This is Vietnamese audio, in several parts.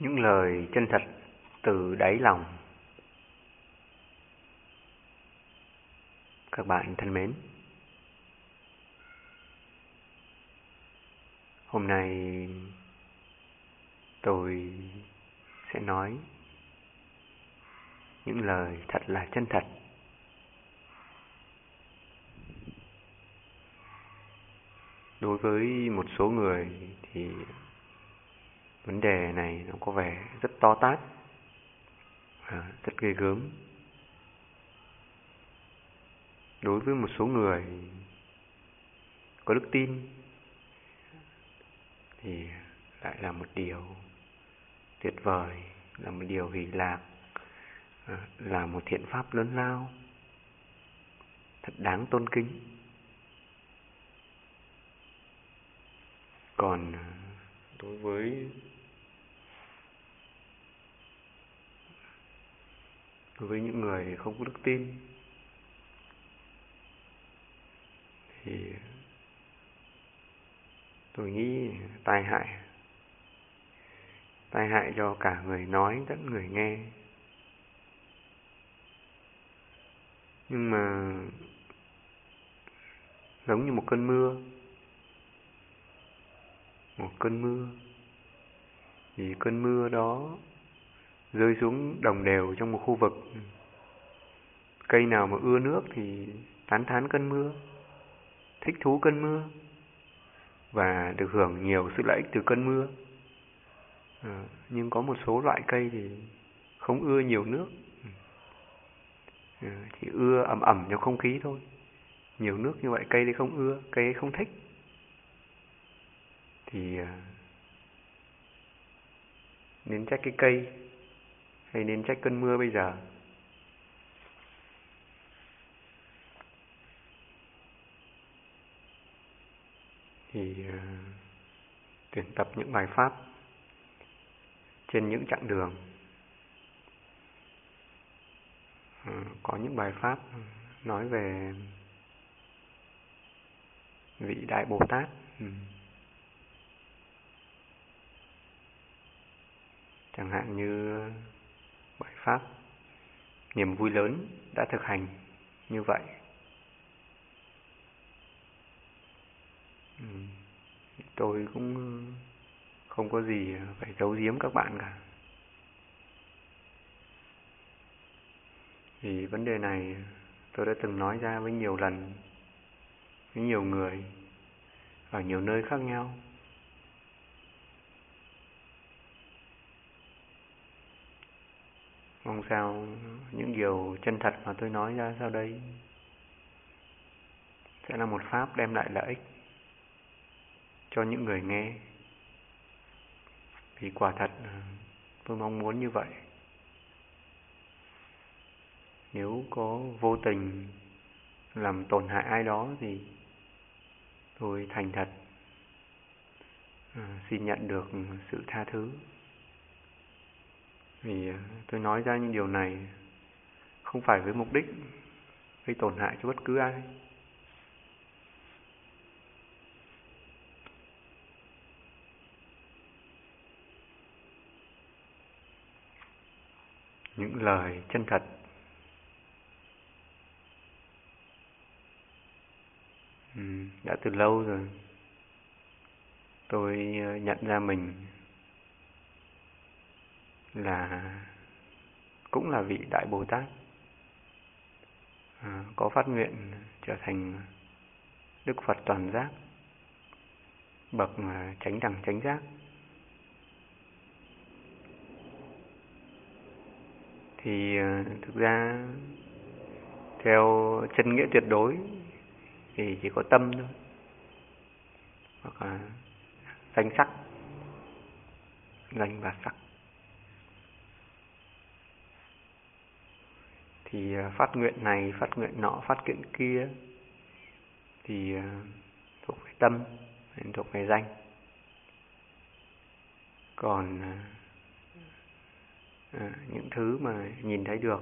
những lời chân thật từ đáy lòng. Các bạn thân mến, hôm nay tôi sẽ nói những lời thật là chân thật. Đối với một số người thì vấn đề này nó có vẻ rất to tát à, rất ghê gớm. Đối với một số người có đức tin thì lại là một điều tuyệt vời là một điều hỷ lạc à, là một thiện pháp lớn lao thật đáng tôn kính. Còn à, đối với đối với những người không có đức tin, thì tôi nghĩ tai hại tai hại cho cả người nói lẫn người nghe. Nhưng mà giống như một cơn mưa, một cơn mưa, thì cơn mưa đó rơi xuống đồng đều trong một khu vực. Cây nào mà ưa nước thì tán thán cơn mưa, thích thú cơn mưa và được hưởng nhiều sự lợi ích từ cơn mưa. À, nhưng có một số loại cây thì không ưa nhiều nước, à, chỉ ưa ẩm ẩm trong không khí thôi. Nhiều nước như vậy cây thì không ưa, cây ấy không thích. Thì à, nên trách cái cây hay nên trách cơn mưa bây giờ? Thì uh, tuyển tập những bài pháp trên những chặng đường. Uh, có những bài pháp nói về vị Đại Bồ Tát. Uh. Chẳng hạn như Pháp Niềm vui lớn đã thực hành như vậy. Ừ, tôi cũng không có gì phải giấu giếm các bạn cả. Vì vấn đề này tôi đã từng nói ra với nhiều lần, Với nhiều người, Ở nhiều nơi khác nhau. Mong sao những điều chân thật mà tôi nói ra sau đây sẽ là một pháp đem lại lợi ích cho những người nghe. Vì quả thật ờ, tôi mong muốn như vậy. Nếu có vô tình làm tổn hại ai đó thì tôi thành thật ờ, xin nhận được sự tha thứ. Vì à, tôi nói ra những điều này không phải với mục đích gây tổn hại cho bất cứ ai. Những lời chân thật ừ, đã từ lâu rồi tôi à, nhận ra mình là cũng là vị đại bồ tát. À, có phát nguyện trở thành đức phật toàn giác bậc à, chánh đẳng chánh giác. Thì à, thực ra theo chân nghĩa tuyệt đối thì chỉ có tâm thôi hoặc là danh sắc danh và sắc. Thì ờ, phát nguyện này phát nguyện nọ phát nguyện kia thì ờ, thuộc về tâm thuộc về danh. Còn à, những thứ mà nhìn thấy được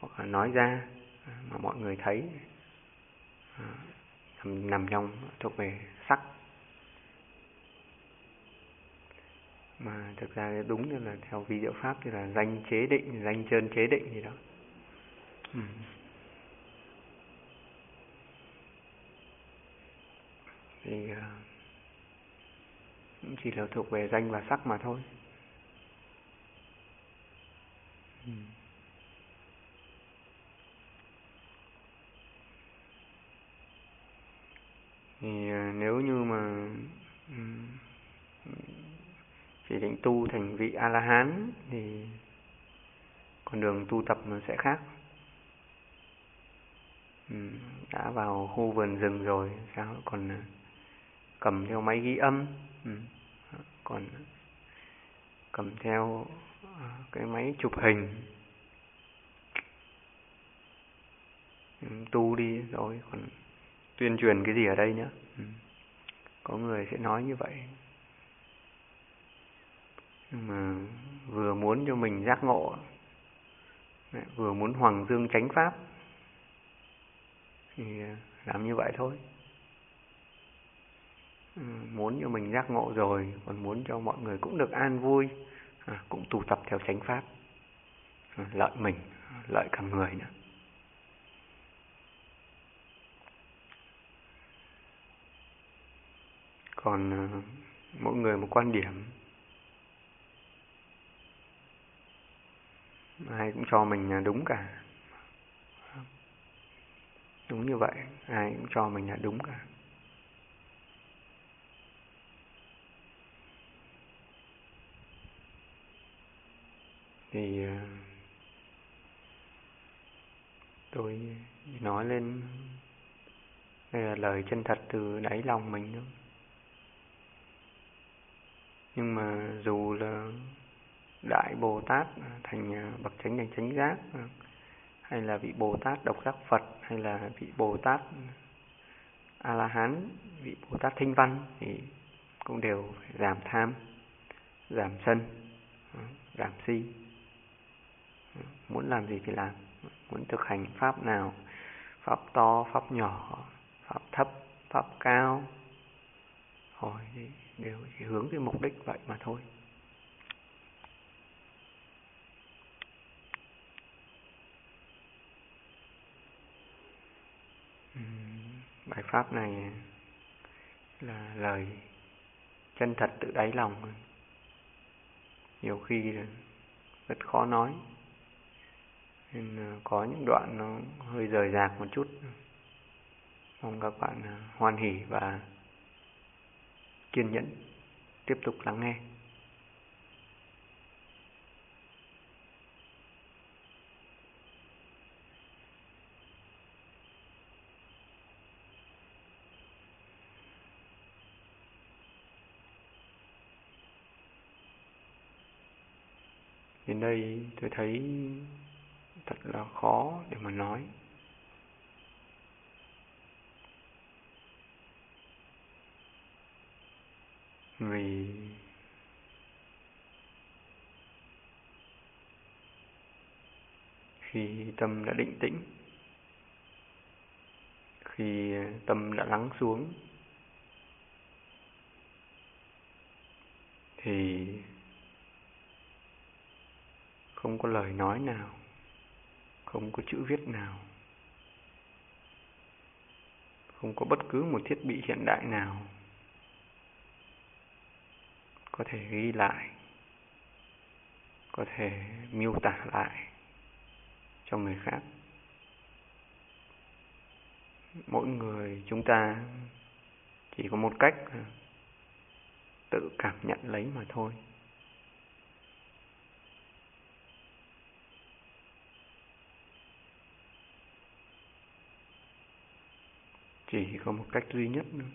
hoặc là nói ra mà mọi người thấy nằm, nằm trong thuộc về sắc. Mà thực ra đúng như là theo vi diệu pháp thì là danh chế định danh chân chế định gì đó ừ. thì ờ, cũng chỉ là thuộc về danh và sắc mà thôi ừ. thì ờ, nếu như mà ừ, chỉ định tu thành vị a la hán thì con đường tu tập nó sẽ khác Ừ, đã vào khu vườn rừng rồi, sao còn à, cầm theo máy ghi âm? Ừ, còn cầm theo à, cái máy chụp hình. Ừ, tu đi rồi, còn tuyên truyền cái gì ở đây nữa? Có người sẽ nói như vậy. Nhưng mà vừa muốn cho mình giác ngộ vừa muốn hoàng dương tránh pháp thì làm như vậy thôi. Ừ, muốn cho mình giác ngộ rồi còn muốn cho mọi người cũng được an vui à, cũng tụ tập theo chánh pháp à, lợi mình lợi cả người nữa. Còn à, mỗi người một quan điểm. Ai cũng cho mình à, đúng cả đúng như vậy, ai cũng cho mình là đúng cả. Thì ờ, tôi nói lên đây là lời chân thật từ đáy lòng mình thôi. Nhưng mà dù là đại bồ tát thành ờ, bậc chánh thành chánh giác hay là vị bồ tát độc giác phật, hay là vị bồ tát a la hán vị bồ tát thanh văn thì cũng đều phải giảm tham, giảm sân, giảm si. Muốn làm gì thì làm. Muốn thực hành pháp nào, pháp to, pháp nhỏ, pháp thấp, pháp cao rồi đều chỉ hướng cái mục đích vậy mà thôi. Bài pháp này là lời chân thật từ đáy lòng. Nhiều khi rất khó nói, nên có những đoạn nó hơi rời rạc một chút. Mong các bạn hoan hỉ và kiên nhẫn tiếp tục lắng nghe. Đến đây tôi thấy thật là khó để mà nói. Vì khi tâm đã định tĩnh, khi tâm đã lắng xuống, thì không có lời nói nào, không có chữ viết nào, không có bất cứ một thiết bị hiện đại nào có thể ghi lại, có thể miêu tả lại cho người khác. Mỗi người chúng ta chỉ có một cách, tự cảm nhận lấy mà thôi. Chỉ có một cách duy nhất nữa.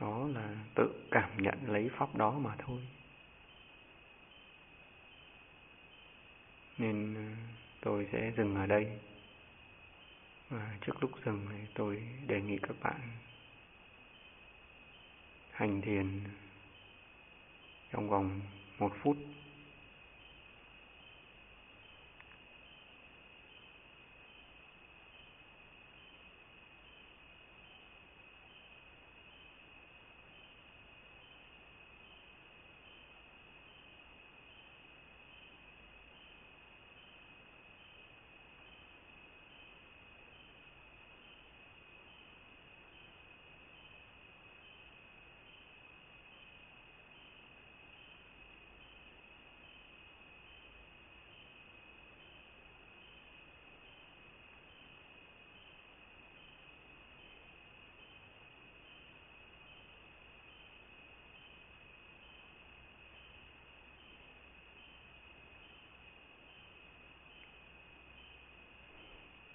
Đó là tự cảm nhận lấy pháp đó mà thôi. Nên ờ, tôi sẽ dừng ở đây. Và trước lúc dừng thì tôi đề nghị các bạn hành thiền trong vòng một phút.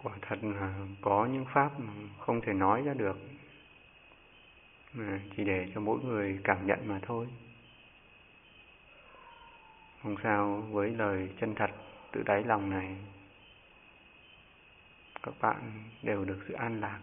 Quả thật là có những pháp mà không thể nói ra được. Mà chỉ để cho mỗi người cảm nhận mà thôi. Không sao, với lời chân thật, tự đáy lòng này, các bạn đều được sự an lạc.